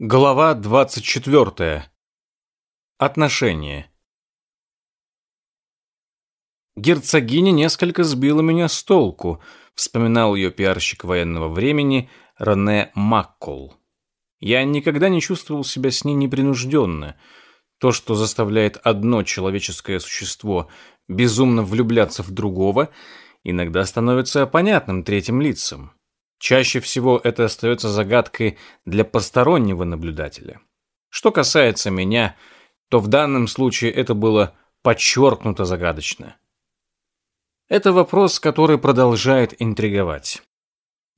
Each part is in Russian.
Глава 24. Отношения. Герцогиня несколько сбила меня с толку, вспоминал ее пиарщик военного времени Рене Маккол. Я никогда не чувствовал себя с ней непринужденно. То, что заставляет одно человеческое существо безумно влюбляться в другого, иногда становится понятным третьим лицам. Чаще всего это остается загадкой для постороннего наблюдателя. Что касается меня, то в данном случае это было подчеркнуто загадочно. Это вопрос, который продолжает интриговать.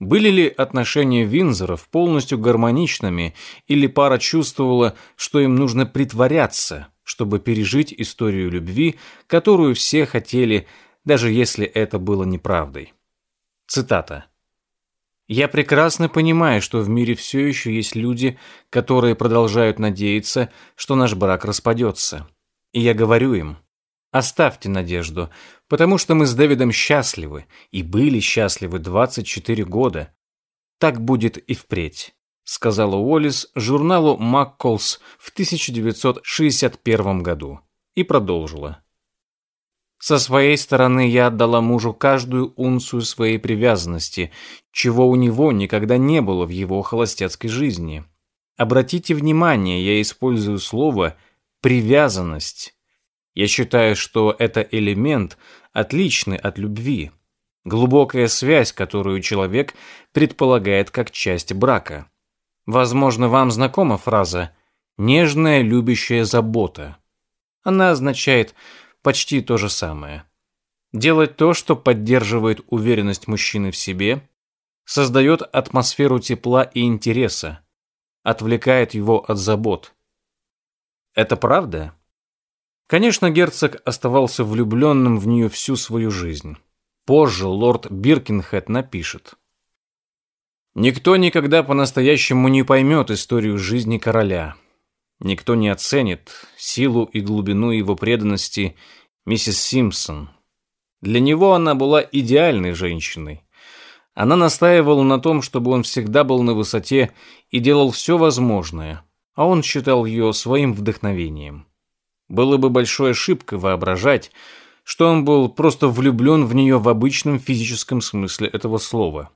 Были ли отношения Винзоров полностью гармоничными, или пара чувствовала, что им нужно притворяться, чтобы пережить историю любви, которую все хотели, даже если это было неправдой? Цитата. Я прекрасно понимаю, что в мире все еще есть люди, которые продолжают надеяться, что наш брак распадется. И я говорю им, оставьте надежду, потому что мы с Дэвидом счастливы и были счастливы 24 года. Так будет и впредь, сказала Уоллес журналу «Макколс» в 1961 году и продолжила. Со своей стороны я отдала мужу каждую унцию своей привязанности, чего у него никогда не было в его холостяцкой жизни. Обратите внимание, я использую слово «привязанность». Я считаю, что это элемент, отличный от любви. Глубокая связь, которую человек предполагает как часть брака. Возможно, вам знакома фраза «нежная любящая забота». Она означает почти то же самое. Делать то, что поддерживает уверенность мужчины в себе, создает атмосферу тепла и интереса, отвлекает его от забот. Это правда? Конечно, герцог оставался влюбленным в нее всю свою жизнь. Позже лорд Биркинхед напишет. Никто никогда по-настоящему не поймет историю жизни короля – Никто не оценит силу и глубину его преданности миссис Симпсон. Для него она была идеальной женщиной. Она настаивала на том, чтобы он всегда был на высоте и делал все возможное, а он считал ее своим вдохновением. Было бы большой ошибкой воображать, что он был просто влюблен в нее в обычном физическом смысле этого слова.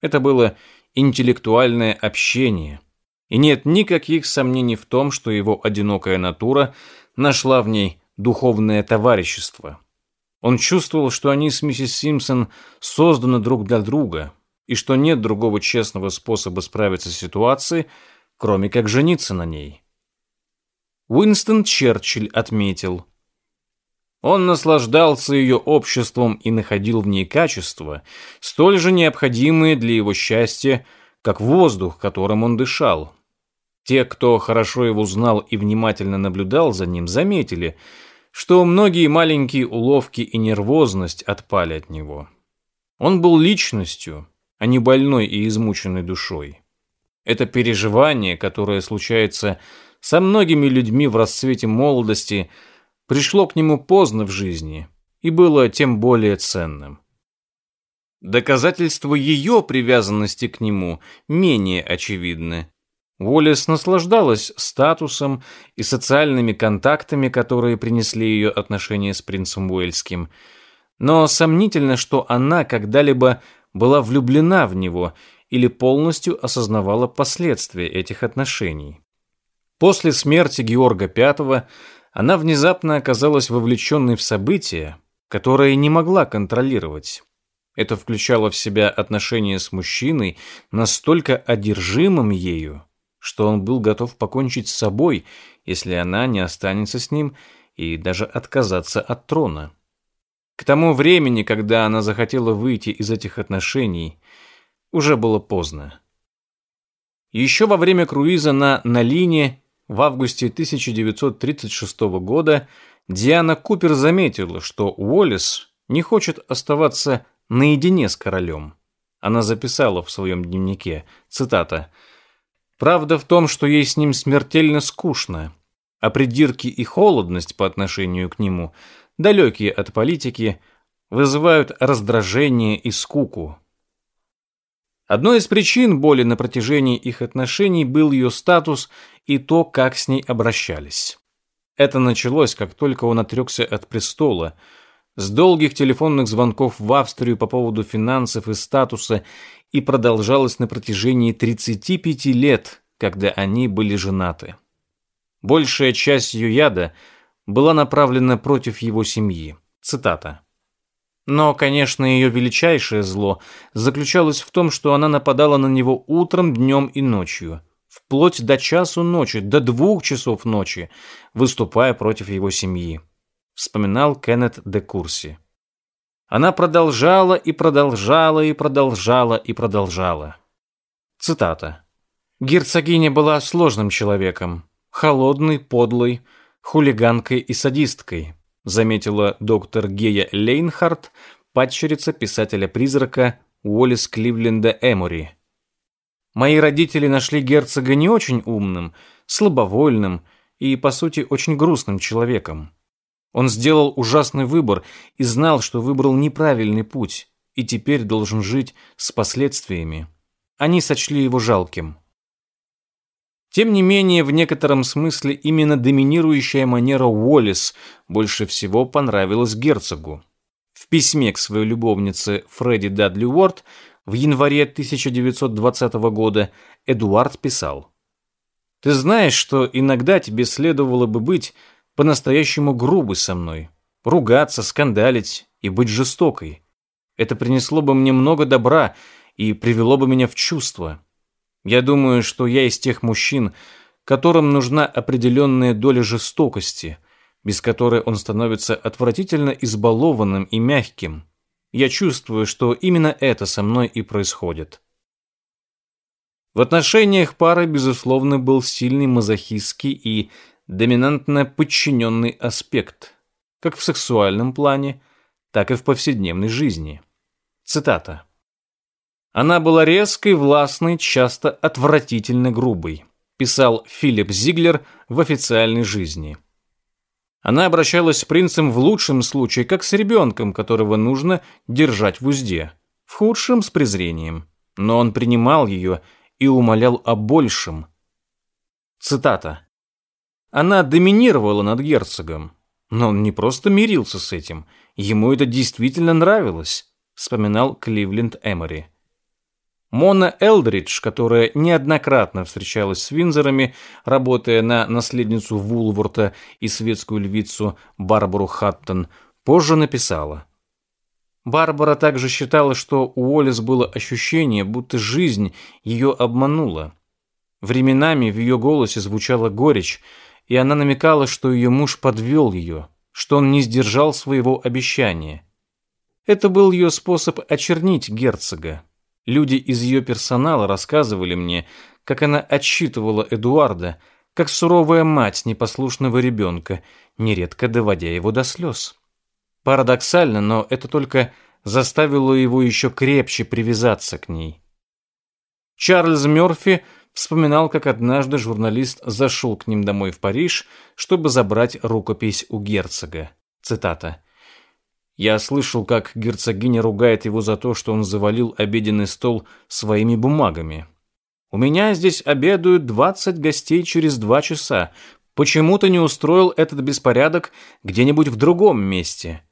Это было интеллектуальное общение, и нет никаких сомнений в том, что его одинокая натура нашла в ней духовное товарищество. Он чувствовал, что они с миссис Симпсон созданы друг для друга, и что нет другого честного способа справиться с ситуацией, кроме как жениться на ней. Уинстон Черчилль отметил, он наслаждался ее обществом и находил в ней качества, столь же необходимые для его счастья, как воздух, которым он дышал. Те, кто хорошо его знал и внимательно наблюдал за ним, заметили, что многие маленькие уловки и нервозность отпали от него. Он был личностью, а не больной и измученной душой. Это переживание, которое случается со многими людьми в расцвете молодости, пришло к нему поздно в жизни и было тем более ценным. Доказательства ее привязанности к нему менее очевидны. Уоллес наслаждалась статусом и социальными контактами, которые принесли ее отношения с принцем Уэльским. Но сомнительно, что она когда-либо была влюблена в него или полностью осознавала последствия этих отношений. После смерти Георга V она внезапно оказалась вовлеченной в события, которые не могла контролировать. Это включало в себя отношения с мужчиной, настолько одержимым ею, что он был готов покончить с собой, если она не останется с ним, и даже отказаться от трона. К тому времени, когда она захотела выйти из этих отношений, уже было поздно. Еще во время круиза на Налине в августе 1936 года Диана Купер заметила, что Уоллес не хочет оставаться наедине с королем. Она записала в своем дневнике, цитата, «Правда в том, что ей с ним смертельно скучно, а придирки и холодность по отношению к нему, далекие от политики, вызывают раздражение и скуку». Одной из причин боли на протяжении их отношений был ее статус и то, как с ней обращались. Это началось, как только он отрекся от престола, с долгих телефонных звонков в Австрию по поводу финансов и статуса и продолжалось на протяжении 35 лет, когда они были женаты. Большая часть ее яда была направлена против его семьи. Цитата. Но, конечно, ее величайшее зло заключалось в том, что она нападала на него утром, днем и ночью, вплоть до часу ночи, до двух часов ночи, выступая против его семьи. Вспоминал Кеннет де Курси. Она продолжала и продолжала и продолжала и продолжала. Цитата. Герцогиня была сложным человеком, холодной, подлой, хулиганкой и садисткой, заметила доктор Гея Лейнхарт, падчерица писателя-призрака Уоллес Кливленда Эмори. Мои родители нашли герцога не очень умным, слабовольным и, по сути, очень грустным человеком. Он сделал ужасный выбор и знал, что выбрал неправильный путь, и теперь должен жить с последствиями. Они сочли его жалким. Тем не менее, в некотором смысле именно доминирующая манера Уоллес больше всего понравилась герцогу. В письме к своей любовнице Фредди Дадли Уорд в январе 1920 года Эдуард писал «Ты знаешь, что иногда тебе следовало бы быть по-настоящему грубой со мной, ругаться, скандалить и быть жестокой. Это принесло бы мне много добра и привело бы меня в чувство. Я думаю, что я из тех мужчин, которым нужна определенная доля жестокости, без которой он становится отвратительно избалованным и мягким. Я чувствую, что именно это со мной и происходит. В отношениях пары, безусловно, был сильный мазохистский и доминантно подчиненный аспект, как в сексуальном плане, так и в повседневной жизни. Цитата. Она была резкой, властной, часто отвратительно грубой, писал Филипп Зиглер в официальной жизни. Она обращалась с принцем в лучшем случае, как с ребенком, которого нужно держать в узде, в худшем с презрением. Но он принимал ее и умолял о большем. Цитата. Она доминировала над герцогом, но он не просто мирился с этим, ему это действительно нравилось, вспоминал Кливленд Эмори. Мона Элдридж, которая неоднократно встречалась с Винзорами, работая на наследницу Вулворта и светскую львицу Барбару Хаттон, позже написала. Барбара также считала, что у Уоллес было ощущение, будто жизнь ее обманула. Временами в ее голосе звучала горечь, и она намекала, что ее муж подвел ее, что он не сдержал своего обещания. Это был ее способ очернить герцога, Люди из ее персонала рассказывали мне, как она отчитывала Эдуарда, как суровая мать непослушного ребенка, нередко доводя его до слез. Парадоксально, но это только заставило его еще крепче привязаться к ней. Чарльз Мёрфи вспоминал, как однажды журналист зашел к ним домой в Париж, чтобы забрать рукопись у герцога. Цитата. Я слышал, как герцогиня ругает его за то, что он завалил обеденный стол своими бумагами. У меня здесь обедают двадцать гостей через два часа. Почему ты не устроил этот беспорядок где-нибудь в другом месте?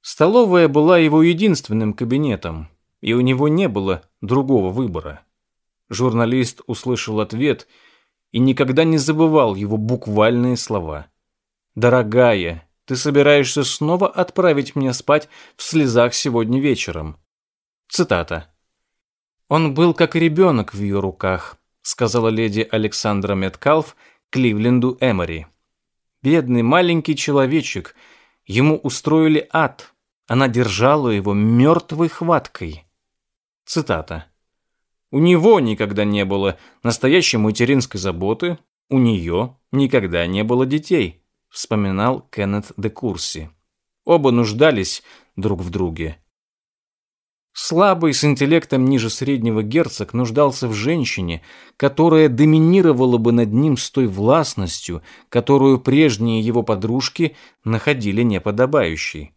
Столовая была его единственным кабинетом, и у него не было другого выбора. Журналист услышал ответ и никогда не забывал его буквальные слова. «Дорогая, ты собираешься снова отправить меня спать в слезах сегодня вечером. Цитата. Он был как ребенок в ее руках, сказала леди Александра Меткалф Кливленду Эмори. Бедный маленький человечек, ему устроили ад. Она держала его мертвой хваткой. Цитата. У него никогда не было настоящей материнской заботы, у нее никогда не было детей вспоминал Кеннет де Курси. Оба нуждались друг в друге. Слабый с интеллектом ниже среднего герцог нуждался в женщине, которая доминировала бы над ним с той властностью, которую прежние его подружки находили неподобающей.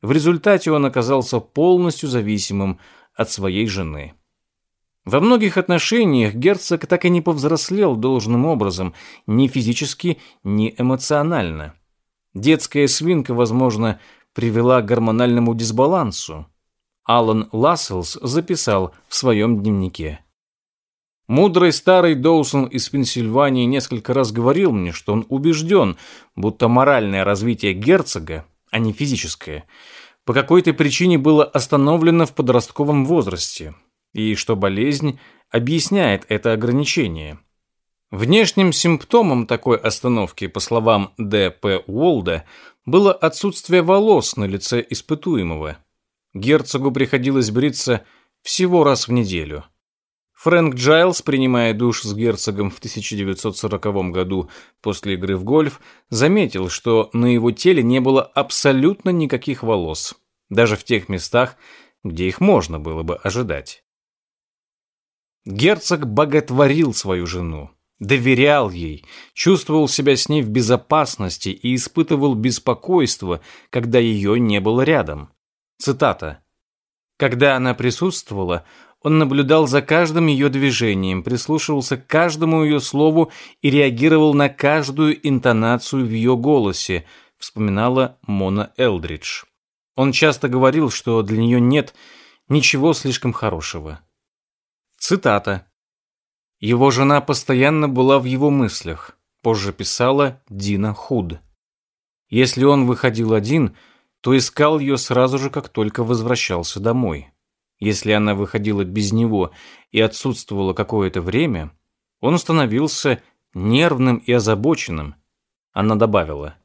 В результате он оказался полностью зависимым от своей жены. Во многих отношениях герцог так и не повзрослел должным образом, ни физически, ни эмоционально. Детская свинка, возможно, привела к гормональному дисбалансу. Алан Ласселс записал в своем дневнике. Мудрый старый Доусон из Пенсильвании несколько раз говорил мне, что он убежден, будто моральное развитие герцога, а не физическое, по какой-то причине было остановлено в подростковом возрасте – и что болезнь объясняет это ограничение. Внешним симптомом такой остановки, по словам Д.П. Уолда, было отсутствие волос на лице испытуемого. Герцогу приходилось бриться всего раз в неделю. Фрэнк Джайлс, принимая душ с герцогом в 1940 году после игры в гольф, заметил, что на его теле не было абсолютно никаких волос, даже в тех местах, где их можно было бы ожидать. Герцог боготворил свою жену, доверял ей, чувствовал себя с ней в безопасности и испытывал беспокойство, когда ее не было рядом. Цитата. «Когда она присутствовала, он наблюдал за каждым ее движением, прислушивался к каждому ее слову и реагировал на каждую интонацию в ее голосе», вспоминала Мона Элдридж. Он часто говорил, что для нее нет ничего слишком хорошего. Цитата. Его жена постоянно была в его мыслях, позже писала Дина Худ. Если он выходил один, то искал ее сразу же, как только возвращался домой. Если она выходила без него и отсутствовала какое-то время, он становился нервным и озабоченным. Она добавила.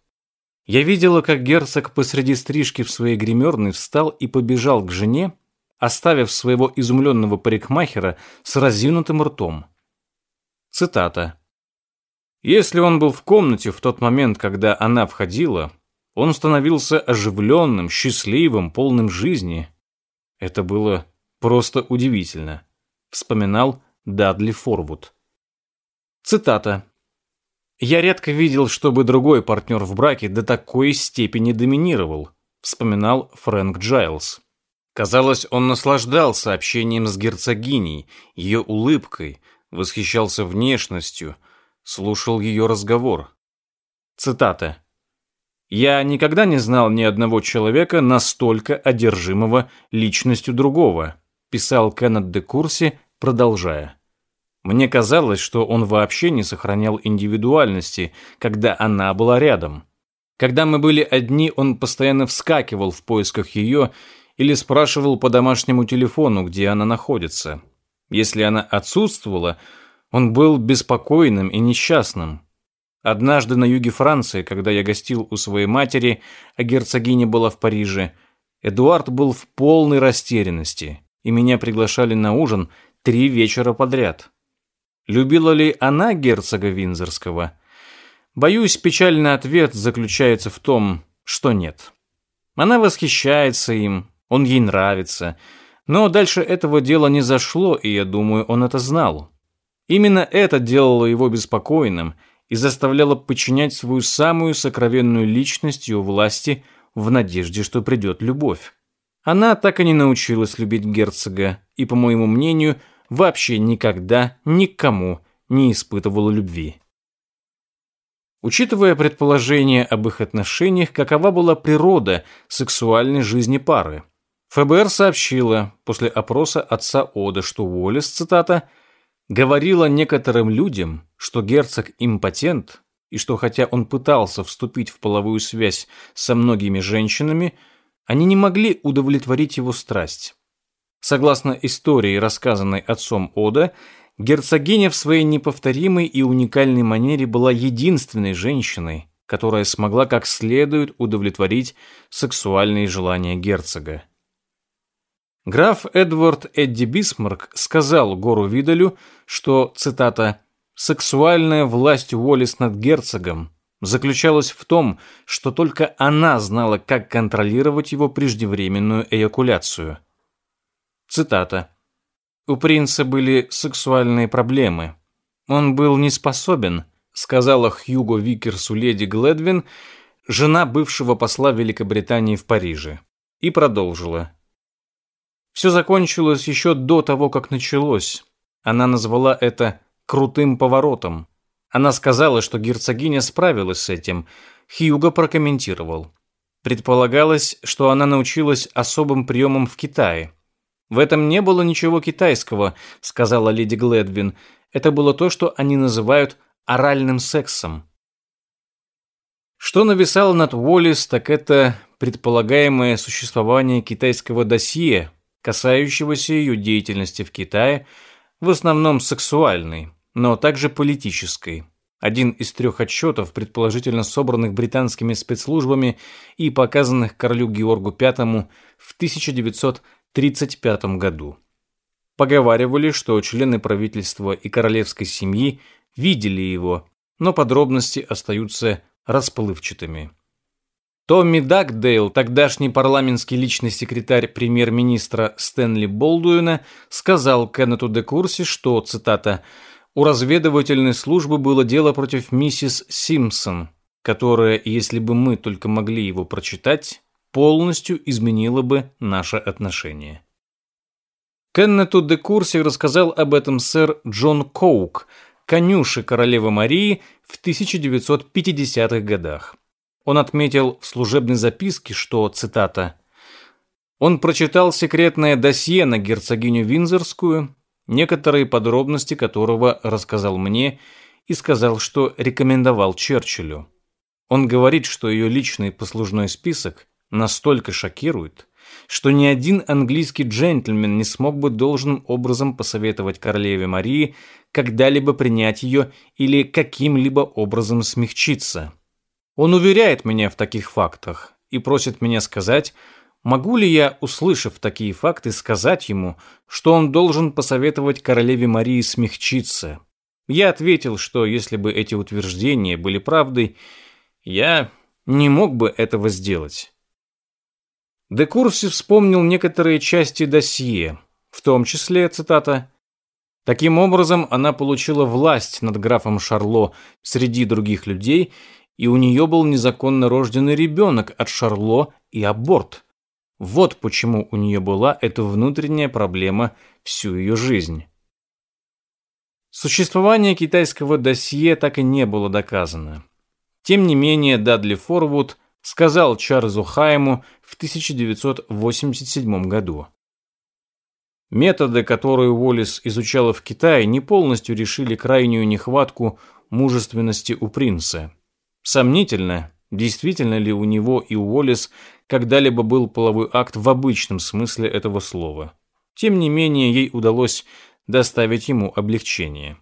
«Я видела, как герцог посреди стрижки в своей гримерной встал и побежал к жене, оставив своего изумленного парикмахера с разинутым ртом. Цитата. Если он был в комнате в тот момент, когда она входила, он становился оживленным, счастливым, полным жизни. Это было просто удивительно, вспоминал Дадли Форвуд. Цитата. «Я редко видел, чтобы другой партнер в браке до такой степени доминировал», вспоминал Фрэнк Джайлз. Казалось, он наслаждался общением с герцогиней, ее улыбкой, восхищался внешностью, слушал ее разговор. Цитата. «Я никогда не знал ни одного человека, настолько одержимого личностью другого», писал Кеннет де Курси, продолжая. «Мне казалось, что он вообще не сохранял индивидуальности, когда она была рядом. Когда мы были одни, он постоянно вскакивал в поисках ее или спрашивал по домашнему телефону, где она находится. Если она отсутствовала, он был беспокойным и несчастным. Однажды на юге Франции, когда я гостил у своей матери, а герцогиня была в Париже, Эдуард был в полной растерянности, и меня приглашали на ужин три вечера подряд. Любила ли она герцога Винзорского? Боюсь, печальный ответ заключается в том, что нет. Она восхищается им, он ей нравится. Но дальше этого дела не зашло, и я думаю, он это знал. Именно это делало его беспокойным и заставляло подчинять свою самую сокровенную личность ее власти в надежде, что придет любовь. Она так и не научилась любить герцога и, по моему мнению, вообще никогда никому не испытывала любви. Учитывая предположение об их отношениях, какова была природа сексуальной жизни пары? ФБР сообщило после опроса отца Ода, что Уоллес, цитата, «говорила некоторым людям, что герцог импотент, и что хотя он пытался вступить в половую связь со многими женщинами, они не могли удовлетворить его страсть». Согласно истории, рассказанной отцом Ода, герцогиня в своей неповторимой и уникальной манере была единственной женщиной, которая смогла как следует удовлетворить сексуальные желания герцога. Граф Эдвард Эдди Бисмарк сказал Гору Видалю, что, цитата, «сексуальная власть Уоллес над герцогом заключалась в том, что только она знала, как контролировать его преждевременную эякуляцию». Цитата. «У принца были сексуальные проблемы. Он был не способен», сказала Хьюго Викерсу леди Гледвин, жена бывшего посла Великобритании в Париже, и продолжила. Все закончилось еще до того, как началось. Она назвала это «крутым поворотом». Она сказала, что герцогиня справилась с этим. Хьюго прокомментировал. Предполагалось, что она научилась особым приемам в Китае. В этом не было ничего китайского, сказала леди Гледвин. Это было то, что они называют оральным сексом. Что нависало над Уоллес, так это предполагаемое существование китайского досье, касающегося ее деятельности в Китае, в основном сексуальной, но также политической. Один из трех отчетов, предположительно собранных британскими спецслужбами и показанных королю Георгу V в 1935 году. Поговаривали, что члены правительства и королевской семьи видели его, но подробности остаются расплывчатыми. Томми Дакдейл, тогдашний парламентский личный секретарь премьер-министра Стэнли Болдуина, сказал Кеннету де Курси, что, цитата, «у разведывательной службы было дело против миссис Симпсон, которое, если бы мы только могли его прочитать, полностью изменило бы наше отношение». Кеннету де Курси рассказал об этом сэр Джон Коук, конюши королевы Марии в 1950-х годах. Он отметил в служебной записке, что, цитата, «Он прочитал секретное досье на герцогиню Винзорскую, некоторые подробности которого рассказал мне и сказал, что рекомендовал Черчиллю. Он говорит, что ее личный послужной список настолько шокирует, что ни один английский джентльмен не смог бы должным образом посоветовать королеве Марии когда-либо принять ее или каким-либо образом смягчиться. Он уверяет меня в таких фактах и просит меня сказать, могу ли я, услышав такие факты, сказать ему, что он должен посоветовать королеве Марии смягчиться. Я ответил, что если бы эти утверждения были правдой, я не мог бы этого сделать. Декурси вспомнил некоторые части досье, в том числе, цитата, Таким образом, она получила власть над графом Шарло среди других людей и у нее был незаконно рожденный ребенок от Шарло и аборт. Вот почему у нее была эта внутренняя проблема всю ее жизнь. Существование китайского досье так и не было доказано. Тем не менее, Дадли Форвуд сказал Чарльзу Хайму в 1987 году. Методы, которые Уоллес изучала в Китае, не полностью решили крайнюю нехватку мужественности у принца. Сомнительно, действительно ли у него и у Уоллес когда-либо был половой акт в обычном смысле этого слова. Тем не менее, ей удалось доставить ему облегчение.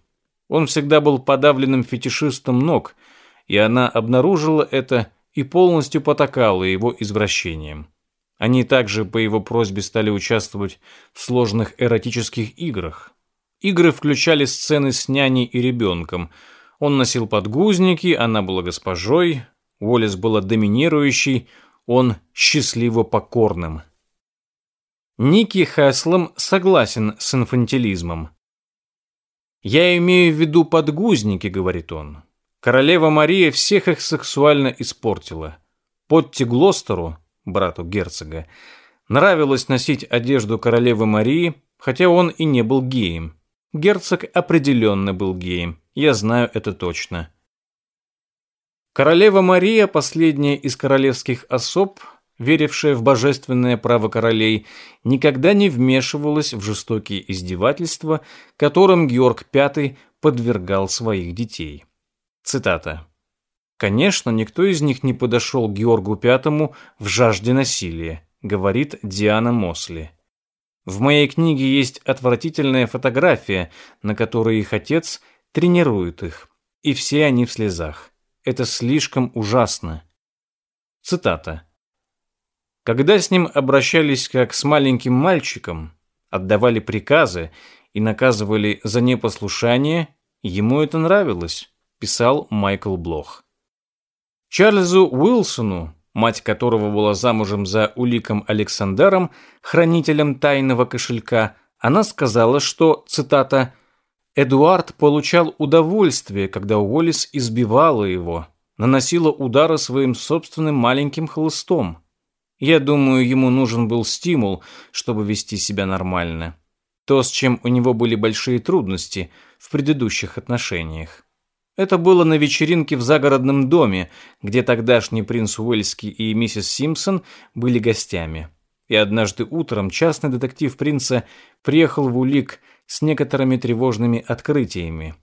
Он всегда был подавленным фетишистом ног, и она обнаружила это и полностью потакала его извращением. Они также по его просьбе стали участвовать в сложных эротических играх. Игры включали сцены с няней и ребенком – он носил подгузники, она была госпожой, Уоллес была доминирующей, он счастливо покорным. Ники Хэслом согласен с инфантилизмом. «Я имею в виду подгузники», — говорит он. «Королева Мария всех их сексуально испортила. Потти Глостеру, брату герцога, нравилось носить одежду королевы Марии, хотя он и не был геем. Герцог определенно был геем. Я знаю это точно. Королева Мария, последняя из королевских особ, верившая в божественное право королей, никогда не вмешивалась в жестокие издевательства, которым Георг V подвергал своих детей. Цитата. «Конечно, никто из них не подошел к Георгу V в жажде насилия», говорит Диана Мосли. В моей книге есть отвратительная фотография, на которой их отец – тренируют их, и все они в слезах. Это слишком ужасно. Цитата. Когда с ним обращались как с маленьким мальчиком, отдавали приказы и наказывали за непослушание, ему это нравилось, писал Майкл Блох. Чарльзу Уилсону, мать которого была замужем за Уликом Александром, хранителем тайного кошелька, она сказала, что, цитата, Эдуард получал удовольствие, когда Уоллес избивала его, наносила удары своим собственным маленьким хлыстом. Я думаю, ему нужен был стимул, чтобы вести себя нормально. то, с чем у него были большие трудности в предыдущих отношениях. Это было на вечеринке в загородном доме, где тогдашний принц Уэльский и миссис Симпсон были гостями. И однажды утром частный детектив принца приехал в Улик с некоторыми тревожными открытиями.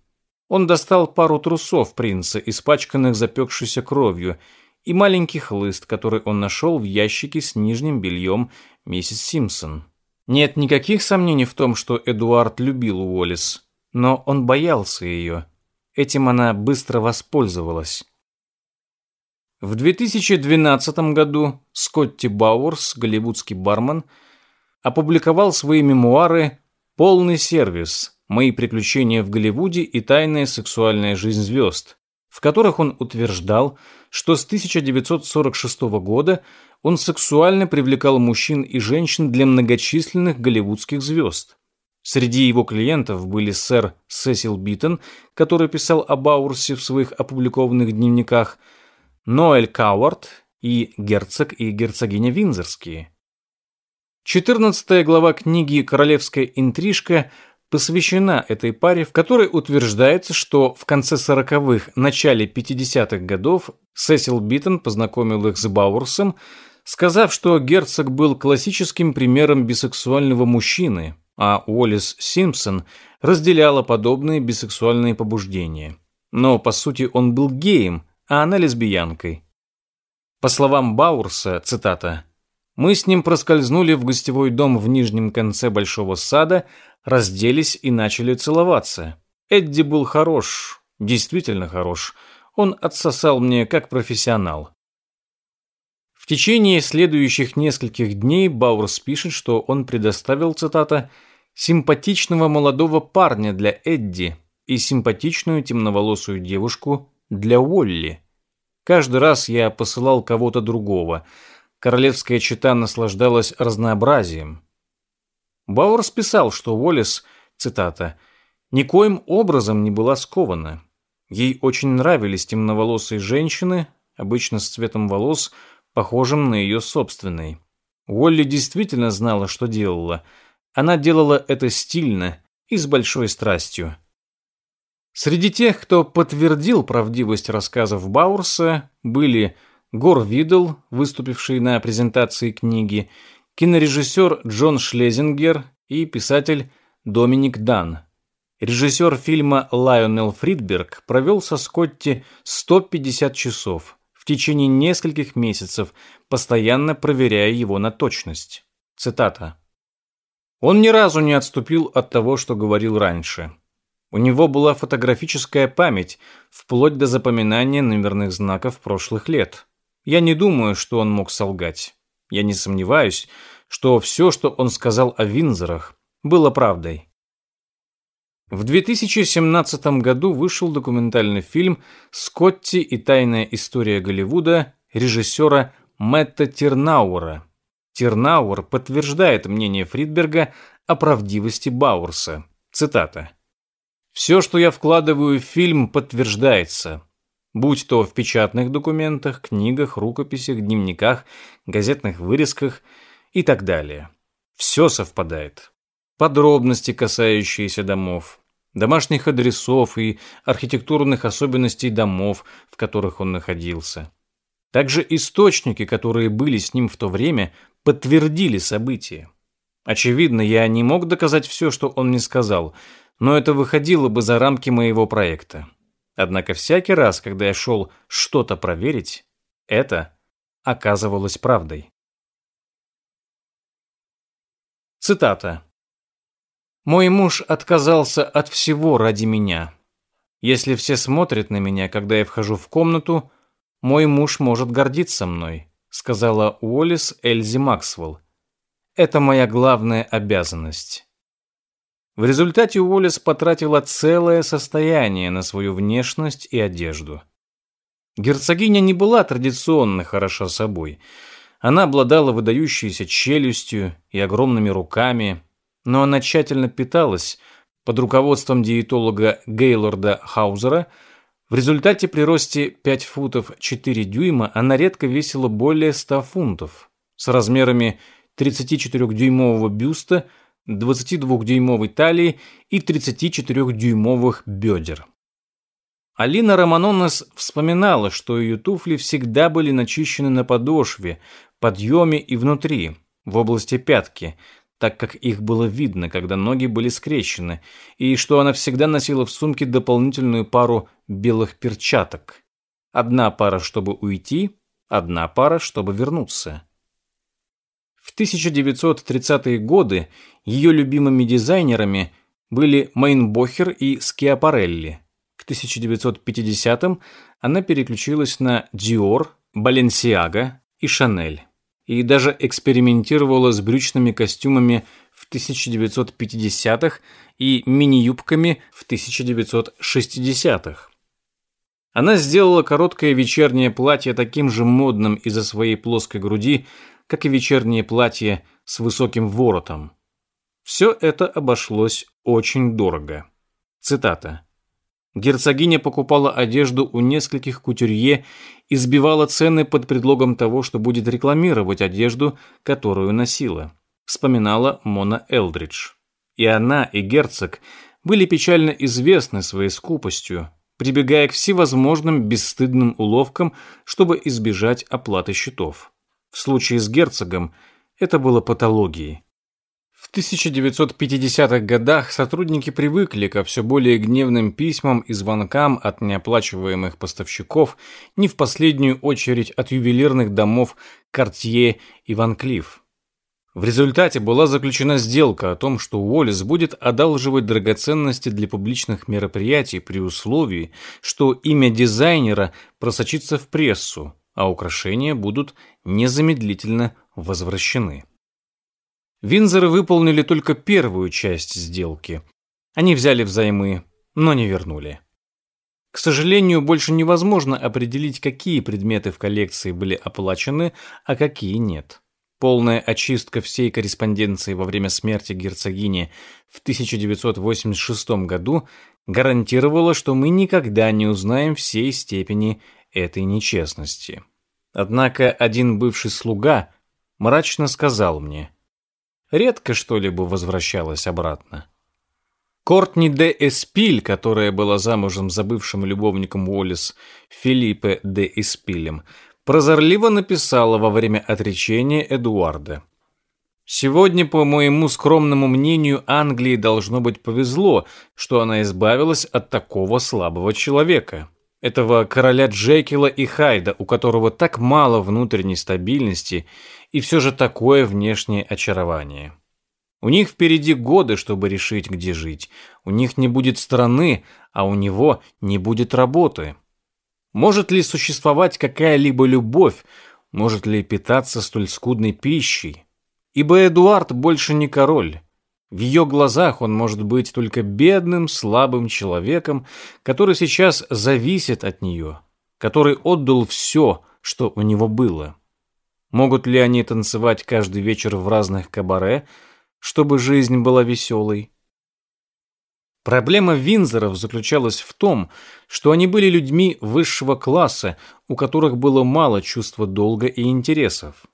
Он достал пару трусов принца, испачканных запекшейся кровью, и маленький хлыст, который он нашел в ящике с нижним бельем миссис Симпсон. Нет никаких сомнений в том, что Эдуард любил Уоллес, но он боялся ее. Этим она быстро воспользовалась. В 2012 году Скотти Бауэрс, голливудский бармен, опубликовал свои мемуары «Полный сервис. Мои приключения в Голливуде и тайная сексуальная жизнь звезд», в которых он утверждал, что с 1946 года он сексуально привлекал мужчин и женщин для многочисленных голливудских звезд. Среди его клиентов были сэр Сесил Битон, который писал о Бауэрсе в своих опубликованных дневниках, Ноэль Кауард и герцог и герцогиня Винзорские. Четырнадцатая глава книги «Королевская интрижка» посвящена этой паре, в которой утверждается, что в конце сороковых, начале 50-х годов Сесил Битон познакомил их с Бауэрсом, сказав, что герцог был классическим примером бисексуального мужчины, а Уоллес Симпсон разделяла подобные бисексуальные побуждения. Но, по сути, он был геем, а она лесбиянкой. По словам Баурса, цитата, «Мы с ним проскользнули в гостевой дом в нижнем конце большого сада, разделись и начали целоваться. Эдди был хорош, действительно хорош. Он отсосал мне как профессионал. В течение следующих нескольких дней Баурс пишет, что он предоставил, цитата, симпатичного молодого парня для Эдди и симпатичную темноволосую девушку для Уолли. Каждый раз я посылал кого-то другого. Королевская чета наслаждалась разнообразием. Бауэрс писал, что Уоллес, цитата, «никоим образом не была скована. Ей очень нравились темноволосые женщины, обычно с цветом волос, похожим на ее собственный. Уолли действительно знала, что делала – она делала это стильно и с большой страстью. Среди тех, кто подтвердил правдивость рассказов Баурса, были Гор Видл, выступивший на презентации книги, кинорежиссер Джон Шлезингер и писатель Доминик Дан. Режиссер фильма Лайонел Фридберг провел со Скотти 150 часов в течение нескольких месяцев, постоянно проверяя его на точность. Цитата. Он ни разу не отступил от того, что говорил раньше. У него была фотографическая память, вплоть до запоминания номерных знаков прошлых лет. Я не думаю, что он мог солгать. Я не сомневаюсь, что все, что он сказал о Винзорах, было правдой. В 2017 году вышел документальный фильм «Скотти и тайная история Голливуда» режиссера Мэтта Тернауэра – Тернауэр подтверждает мнение Фридберга о правдивости Бауэрса. Цитата. «Все, что я вкладываю в фильм, подтверждается. Будь то в печатных документах, книгах, рукописях, дневниках, газетных вырезках и так далее. Все совпадает. Подробности, касающиеся домов, домашних адресов и архитектурных особенностей домов, в которых он находился. Также источники, которые были с ним в то время, подтвердили события. Очевидно, я не мог доказать все, что он мне сказал, но это выходило бы за рамки моего проекта. Однако всякий раз, когда я шел что-то проверить, это оказывалось правдой. Цитата. «Мой муж отказался от всего ради меня. Если все смотрят на меня, когда я вхожу в комнату, мой муж может гордиться мной сказала Уоллес Эльзи Максвелл. Это моя главная обязанность. В результате Уоллес потратила целое состояние на свою внешность и одежду. Герцогиня не была традиционно хороша собой. Она обладала выдающейся челюстью и огромными руками, но она тщательно питалась под руководством диетолога Гейлорда Хаузера – в результате при росте 5 футов 4 дюйма она редко весила более 100 фунтов. С размерами 34-дюймового бюста 22-дюймовой талии и 34-дюймовых бедер. Алина Романонос вспоминала, что ее туфли всегда были начищены на подошве, подъеме и внутри, в области пятки, так как их было видно, когда ноги были скрещены, и что она всегда носила в сумке дополнительную пару белых перчаток. Одна пара, чтобы уйти, одна пара, чтобы вернуться. В 1930-е годы ее любимыми дизайнерами были Мейнбохер и Скиапарелли. К 1950-м она переключилась на Dior, Balenciaga и Chanel. И даже экспериментировала с брючными костюмами в 1950-х и мини-юбками в 1960-х. Она сделала короткое вечернее платье таким же модным из-за своей плоской груди, как и вечернее платье с высоким воротом. Все это обошлось очень дорого. Цитата. Герцогиня покупала одежду у нескольких кутюрье и сбивала цены под предлогом того, что будет рекламировать одежду, которую носила, вспоминала Мона Элдридж. И она, и герцог были печально известны своей скупостью, прибегая к всевозможным бесстыдным уловкам, чтобы избежать оплаты счетов. В случае с герцогом это было патологией. В 1950-х годах сотрудники привыкли ко все более гневным письмам и звонкам от неоплачиваемых поставщиков, не в последнюю очередь от ювелирных домов Cartier и Van Cleef. В результате была заключена сделка о том, что Уоллес будет одалживать драгоценности для публичных мероприятий при условии, что имя дизайнера просочится в прессу, а украшения будут незамедлительно возвращены. Винзоры выполнили только первую часть сделки. Они взяли взаймы, но не вернули. К сожалению, больше невозможно определить, какие предметы в коллекции были оплачены, а какие нет. Полная очистка всей корреспонденции во время смерти герцогини в 1986 году гарантировала, что мы никогда не узнаем всей степени этой нечестности. Однако один бывший слуга мрачно сказал мне, редко что-либо возвращалось обратно. Кортни де Эспиль, которая была замужем за бывшим любовником Уоллес Филиппе де Эспилем, прозорливо написала во время отречения Эдуарда. Сегодня, по моему скромному мнению, Англии должно быть повезло, что она избавилась от такого слабого человека. Этого короля Джекила и Хайда, у которого так мало внутренней стабильности и все же такое внешнее очарование. У них впереди годы, чтобы решить, где жить. У них не будет страны, а у него не будет работы. Может ли существовать какая-либо любовь, может ли питаться столь скудной пищей? Ибо Эдуард больше не король. В ее глазах он может быть только бедным, слабым человеком, который сейчас зависит от нее, который отдал все, что у него было. Могут ли они танцевать каждый вечер в разных кабаре, чтобы жизнь была веселой? Проблема Винзоров заключалась в том, что они были людьми высшего класса, у которых было мало чувства долга и интересов.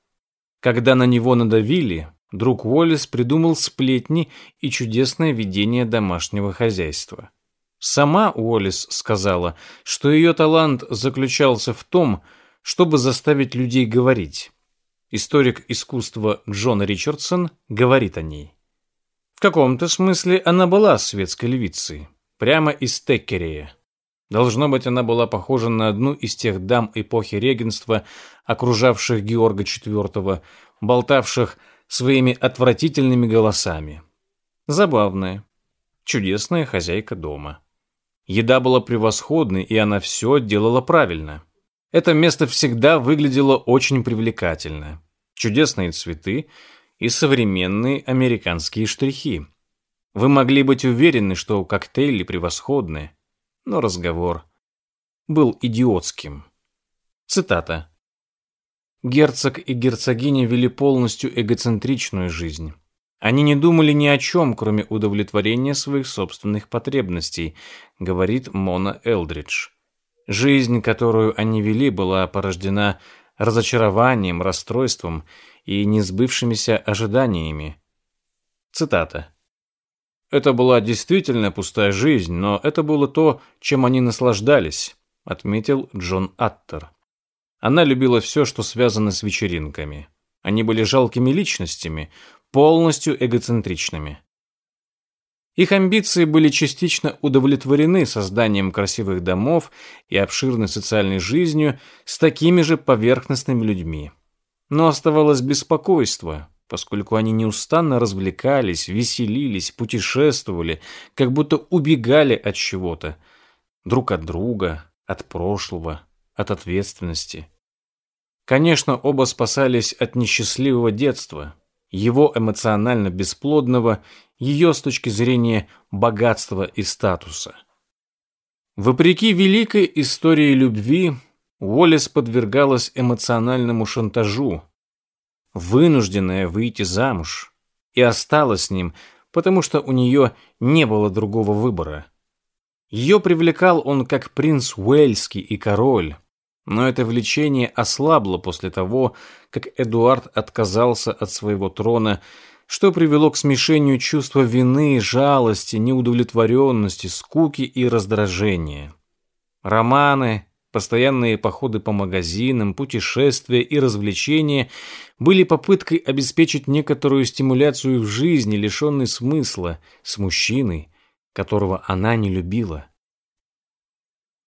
Когда на него надавили, друг Уоллес придумал сплетни и чудесное ведение домашнего хозяйства. Сама Уоллес сказала, что ее талант заключался в том, чтобы заставить людей говорить. Историк искусства Джон Ричардсон говорит о ней. В каком-то смысле она была светской львицей, прямо из Теккерея. Должно быть, она была похожа на одну из тех дам эпохи регенства, окружавших Георга IV, болтавших своими отвратительными голосами. Забавная, чудесная хозяйка дома. Еда была превосходной, и она все делала правильно. Это место всегда выглядело очень привлекательно. Чудесные цветы — и современные американские штрихи. Вы могли быть уверены, что коктейли превосходны, но разговор был идиотским. Цитата. Герцог и герцогиня вели полностью эгоцентричную жизнь. Они не думали ни о чем, кроме удовлетворения своих собственных потребностей, говорит Мона Элдридж. Жизнь, которую они вели, была порождена разочарованием, расстройством и несбывшимися ожиданиями. Цитата. Это была действительно пустая жизнь, но это было то, чем они наслаждались, отметил Джон Аттер. Она любила все, что связано с вечеринками. Они были жалкими личностями, полностью эгоцентричными. Их амбиции были частично удовлетворены созданием красивых домов и обширной социальной жизнью с такими же поверхностными людьми. Но оставалось беспокойство, поскольку они неустанно развлекались, веселились, путешествовали, как будто убегали от чего-то, друг от друга, от прошлого, от ответственности. Конечно, оба спасались от несчастливого детства, его эмоционально бесплодного ее с точки зрения богатства и статуса. Вопреки великой истории любви, Уоллес подвергалась эмоциональному шантажу, вынужденная выйти замуж, и осталась с ним, потому что у нее не было другого выбора. Ее привлекал он как принц Уэльский и король, но это влечение ослабло после того, как Эдуард отказался от своего трона что привело к смешению чувства вины, жалости, неудовлетворенности, скуки и раздражения. Романы, постоянные походы по магазинам, путешествия и развлечения были попыткой обеспечить некоторую стимуляцию в жизни, лишенной смысла, с мужчиной, которого она не любила.